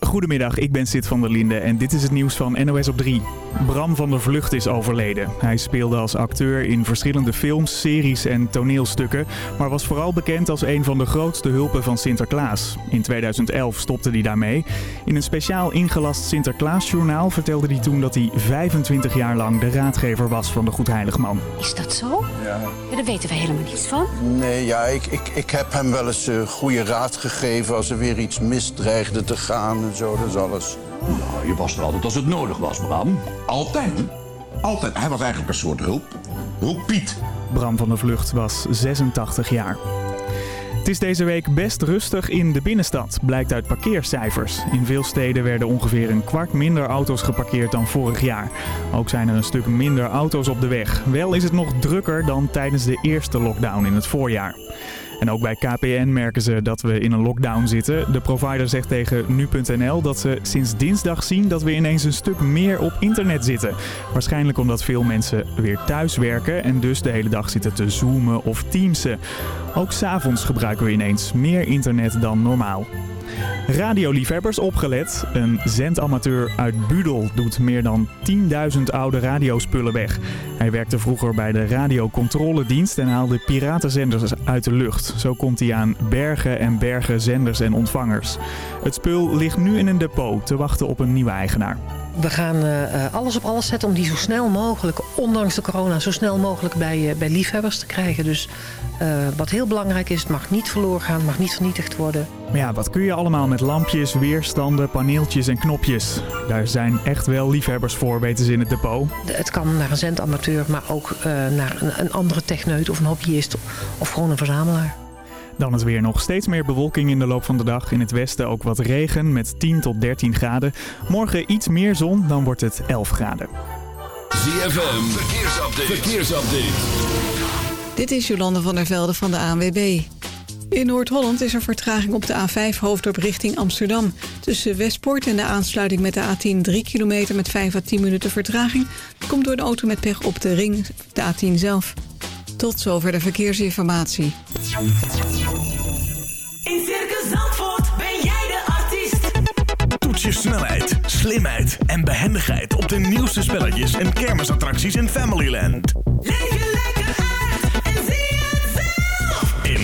Goedemiddag, ik ben Sid van der Linde en dit is het nieuws van NOS op 3. Bram van der Vlucht is overleden. Hij speelde als acteur in verschillende films, series en toneelstukken, maar was vooral bekend als een van de grootste hulpen van Sinterklaas. In 2011 stopte hij daarmee. In een speciaal ingelast Sinterklaasjournaal vertelde hij toen dat hij 25 jaar lang de raadgever was van de Goedheiligman. Is dat zo? Ja. Ja, daar weten we helemaal niets van. Nee, ja, ik, ik, ik heb hem wel eens eh, goede raad gegeven als er weer iets misdreigde te gaan en zo. Dat is alles. Nou, je was er altijd als het nodig was, Bram. Altijd. Altijd. Hij was eigenlijk een soort hulp. Hulppiet. Bram van der Vlucht was 86 jaar. Het is deze week best rustig in de binnenstad, blijkt uit parkeercijfers. In veel steden werden ongeveer een kwart minder auto's geparkeerd dan vorig jaar. Ook zijn er een stuk minder auto's op de weg. Wel is het nog drukker dan tijdens de eerste lockdown in het voorjaar. En ook bij KPN merken ze dat we in een lockdown zitten. De provider zegt tegen nu.nl dat ze sinds dinsdag zien dat we ineens een stuk meer op internet zitten. Waarschijnlijk omdat veel mensen weer thuis werken en dus de hele dag zitten te zoomen of teamsen. Ook s'avonds gebruiken we ineens meer internet dan normaal. Radioliefhebbers opgelet. Een zendamateur uit Budel doet meer dan 10.000 oude radiospullen weg. Hij werkte vroeger bij de radiocontroledienst en haalde piratenzenders uit de lucht. Zo komt hij aan bergen en bergen zenders en ontvangers. Het spul ligt nu in een depot te wachten op een nieuwe eigenaar. We gaan eh, eh, alles op alles zetten om die zo snel mogelijk, ondanks de corona, zo snel mogelijk bij, eh, bij liefhebbers te krijgen. Dus eh, wat heel belangrijk is, het mag niet verloren gaan, het mag niet vernietigd worden. Maar ja, wat kun je allemaal met lampjes, weerstanden, paneeltjes en knopjes? Daar zijn echt wel liefhebbers voor, weten ze in het depot. De- Het kan naar een zendamateur, maar ook eh, naar een, een andere techneut of een hobbyist of gewoon een verzamelaar. Dan is weer nog steeds meer bewolking in de loop van de dag. In het westen ook wat regen met 10 tot 13 graden. Morgen iets meer zon, dan wordt het 11 graden. ZFM, verkeersupdate. verkeersupdate. Dit is Jolande van der Velde van de ANWB. In Noord-Holland is er vertraging op de A5 hoofddorp richting Amsterdam. Tussen Westpoort en de aansluiting met de A10 3 kilometer met 5 à 10 minuten vertraging. Komt door een auto met pech op de ring, de A10 zelf. Tot zover de verkeersinformatie. In Circus Zandvoort ben jij de artiest. Toets je snelheid, slimheid en behendigheid op de nieuwste spelletjes en kermisattracties in Familyland. Leef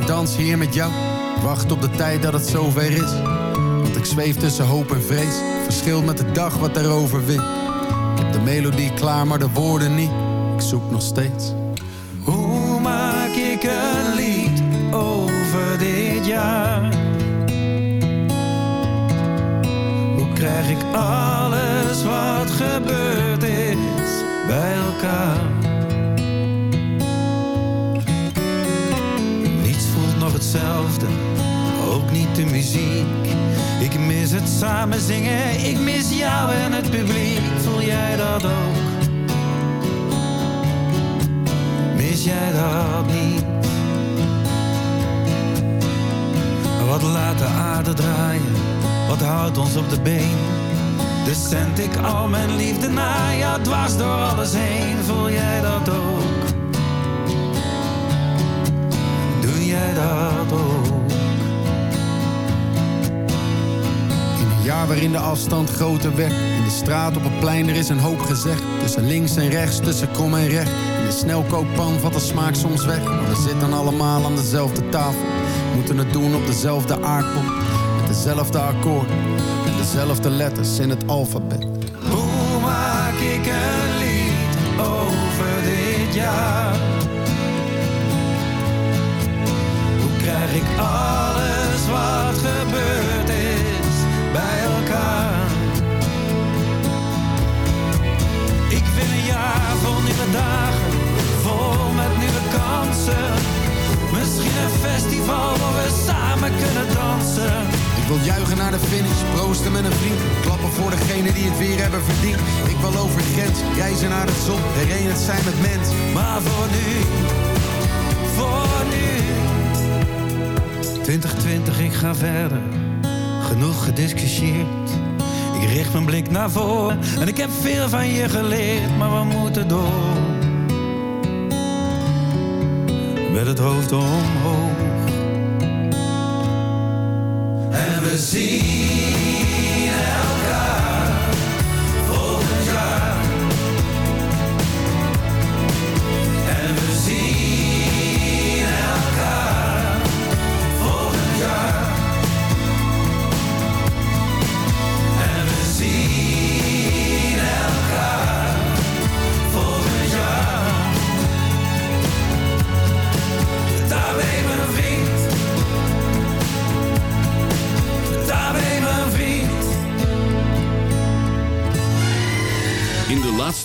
En dans hier met jou. Wacht op de tijd dat het zover is. Want ik zweef tussen hoop en vrees. Verschilt met de dag wat erover wint. Ik heb de melodie klaar, maar de woorden niet. Ik zoek nog steeds. Hoe maak ik een lied over dit jaar? Hoe krijg ik alles wat gebeurd is bij elkaar? Ook niet de muziek. Ik mis het samen zingen, ik mis jou en het publiek. Voel jij dat ook? Mis jij dat niet? Wat laat de aarde draaien? Wat houdt ons op de been? Dus zend ik al mijn liefde naar jou dwars door alles heen. Voel jij dat ook? Doe jij dat ook? Waarin de afstand groter werd. In de straat op het plein, er is een hoop gezegd. Tussen links en rechts, tussen krom en recht. In de snelkookpan valt de smaak soms weg. Maar we zitten allemaal aan dezelfde tafel. Moeten het doen op dezelfde aardbol. Met dezelfde akkoorden. En dezelfde letters in het alfabet. Hoe maak ik een lied over dit jaar? Hoe krijg ik alles wat gebeurd vol nieuwe dagen, vol met nieuwe kansen. Misschien een festival waar we samen kunnen dansen. Ik wil juichen naar de finish, proosten met een vriend. Klappen voor degene die het weer hebben verdiend. Ik wil over grens, reizen naar de zon. Herenigd zijn met mens. Maar voor nu, voor nu. 2020, ik ga verder. Genoeg gediscussieerd. Ik richt mijn blik naar voren. En ik heb veel van je geleerd, maar we moeten door. Met het hoofd omhoog. En we zien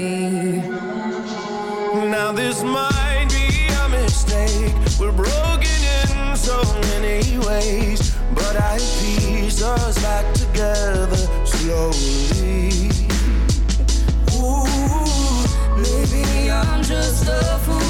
me. Now this might be a mistake. We're broken in so many ways, but I piece us back together slowly. Ooh, maybe I'm just a fool.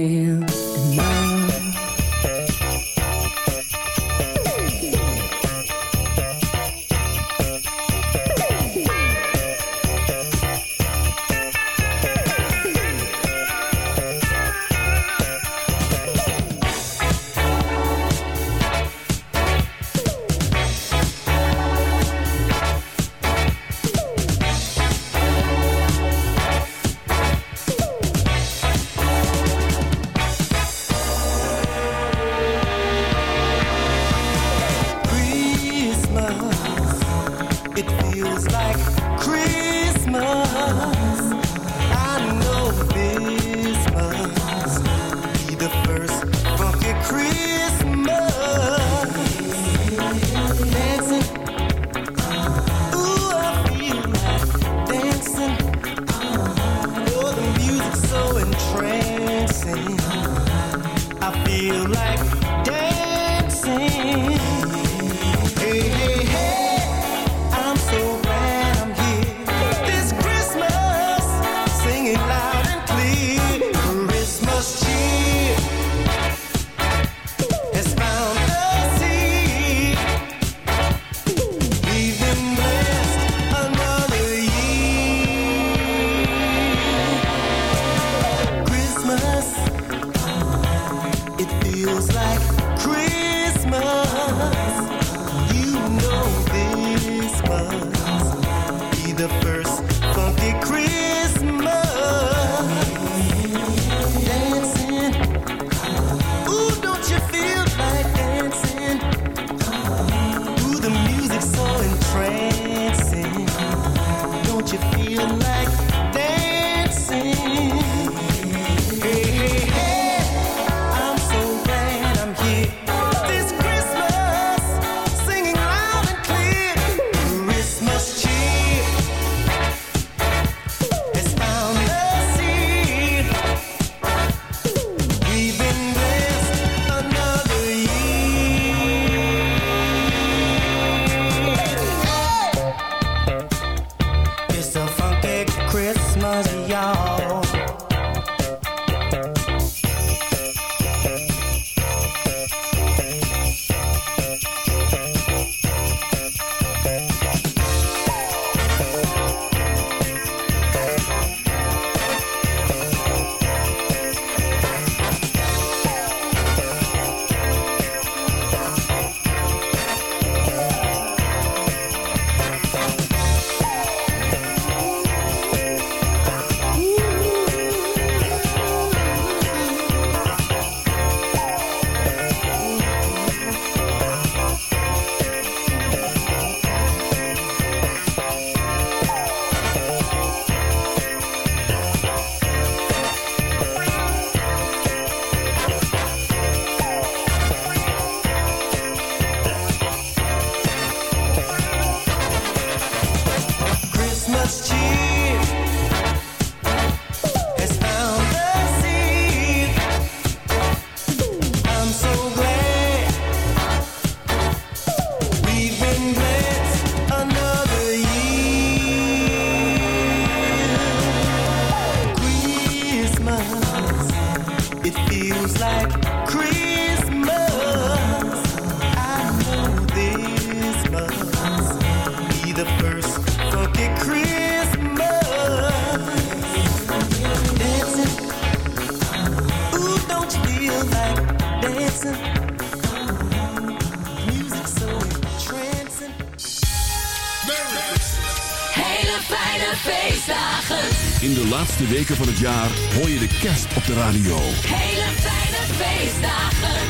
In de laatste weken van het jaar hoor je de kerst op de radio. Hele fijne feestdagen.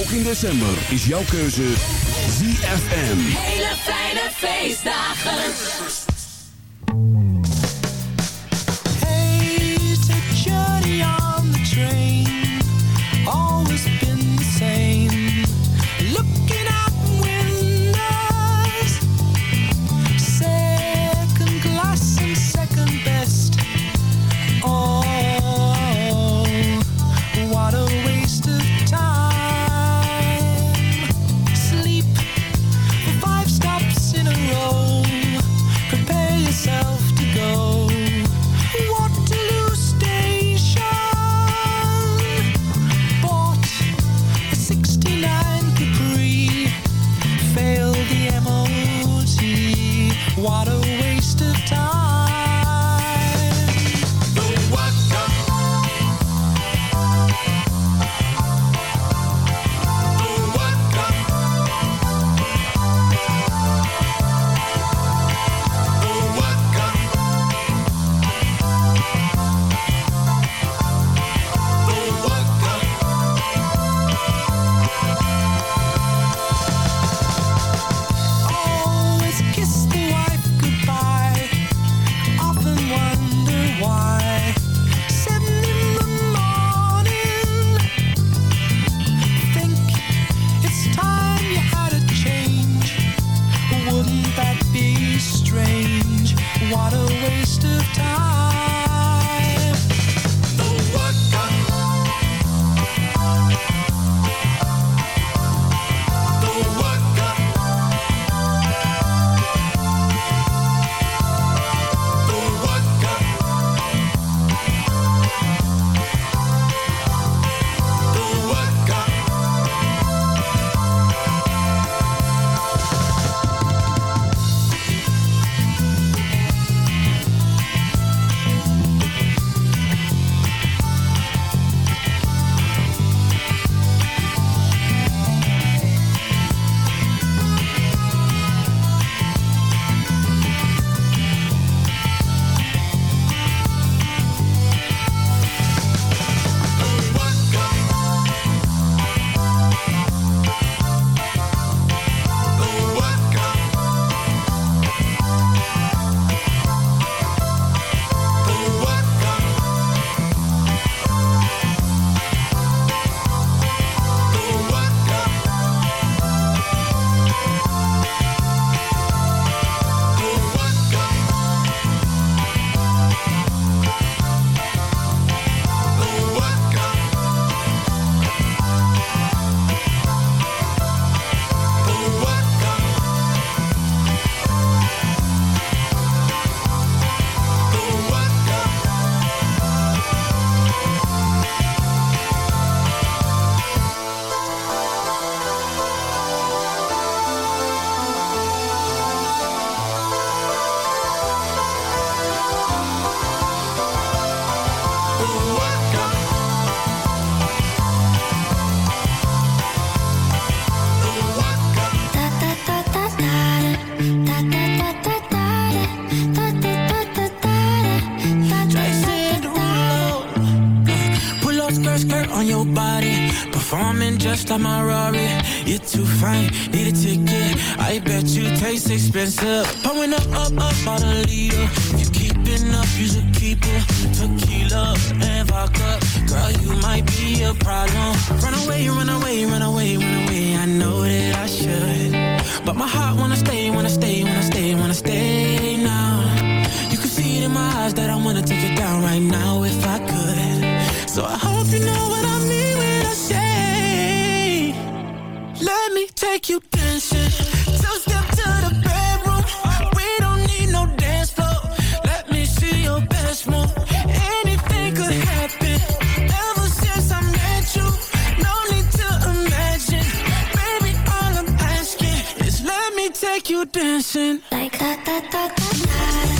Ook in december is jouw keuze ZFM. Hele fijne feestdagen. Hey, take journey on the train. Body, performing just like my Rari. You're too fine, need a ticket. I bet you taste expensive. Pouring up, up, up, about a liter. If you keeping up, you should keep it. Tequila and vodka, girl, you might be a problem. Run away, run away, run away, run away. I know that I should, but my heart wanna stay, wanna stay, wanna stay, wanna stay now. You can see it in my eyes that I wanna take it down right now if I could. So I hope you know what I mean when I say, let me take you dancing. Two step to the bedroom. We don't need no dance floor. Let me see your best move. Anything could happen. Ever since I met you, no need to imagine. Baby, all I'm asking is let me take you dancing. Like that, that, that, that, Pull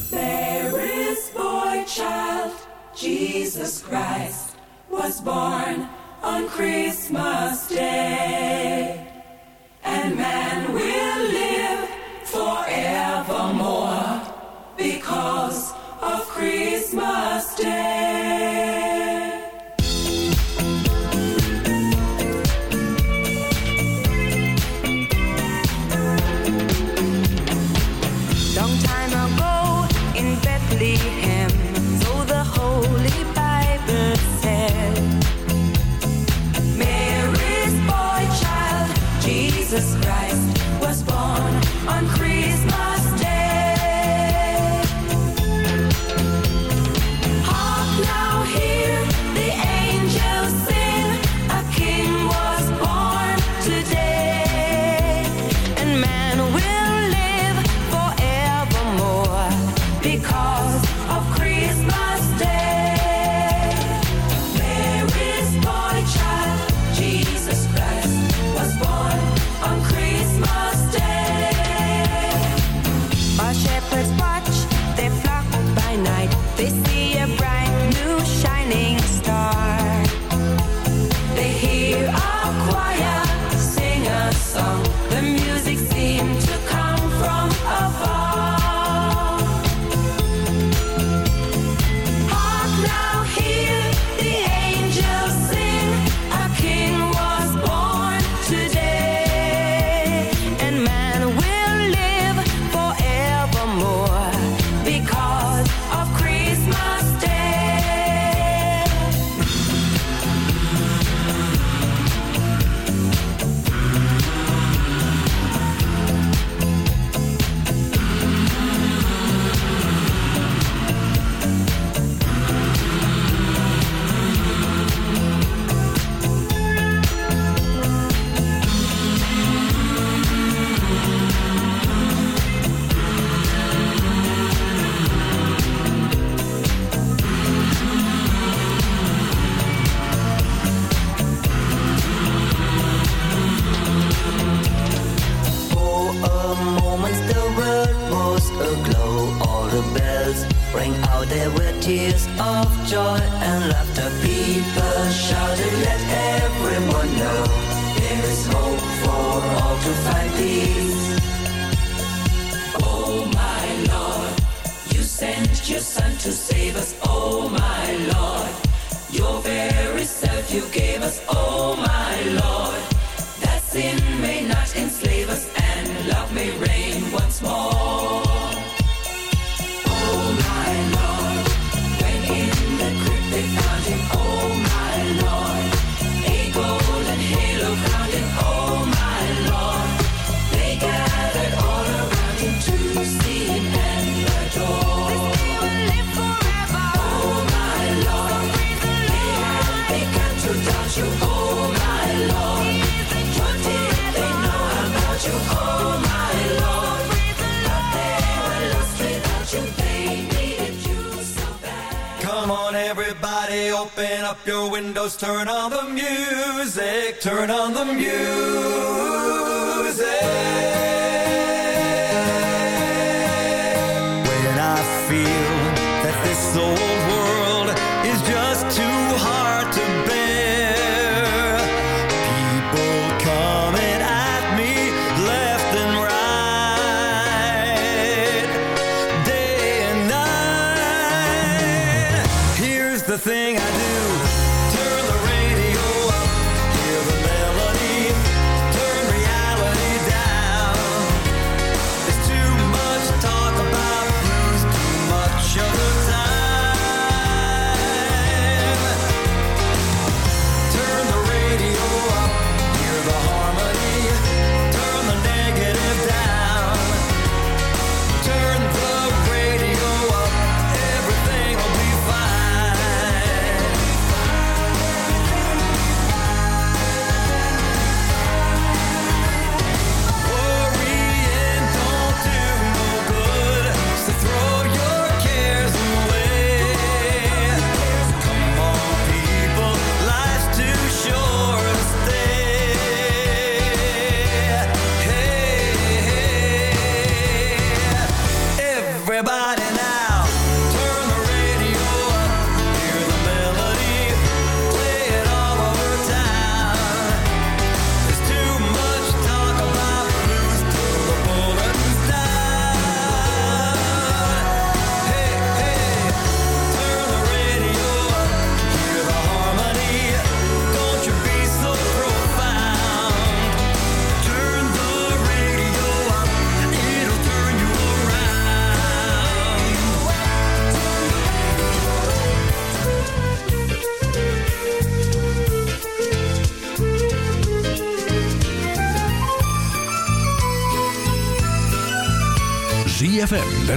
up your windows, turn on the music, turn on the music.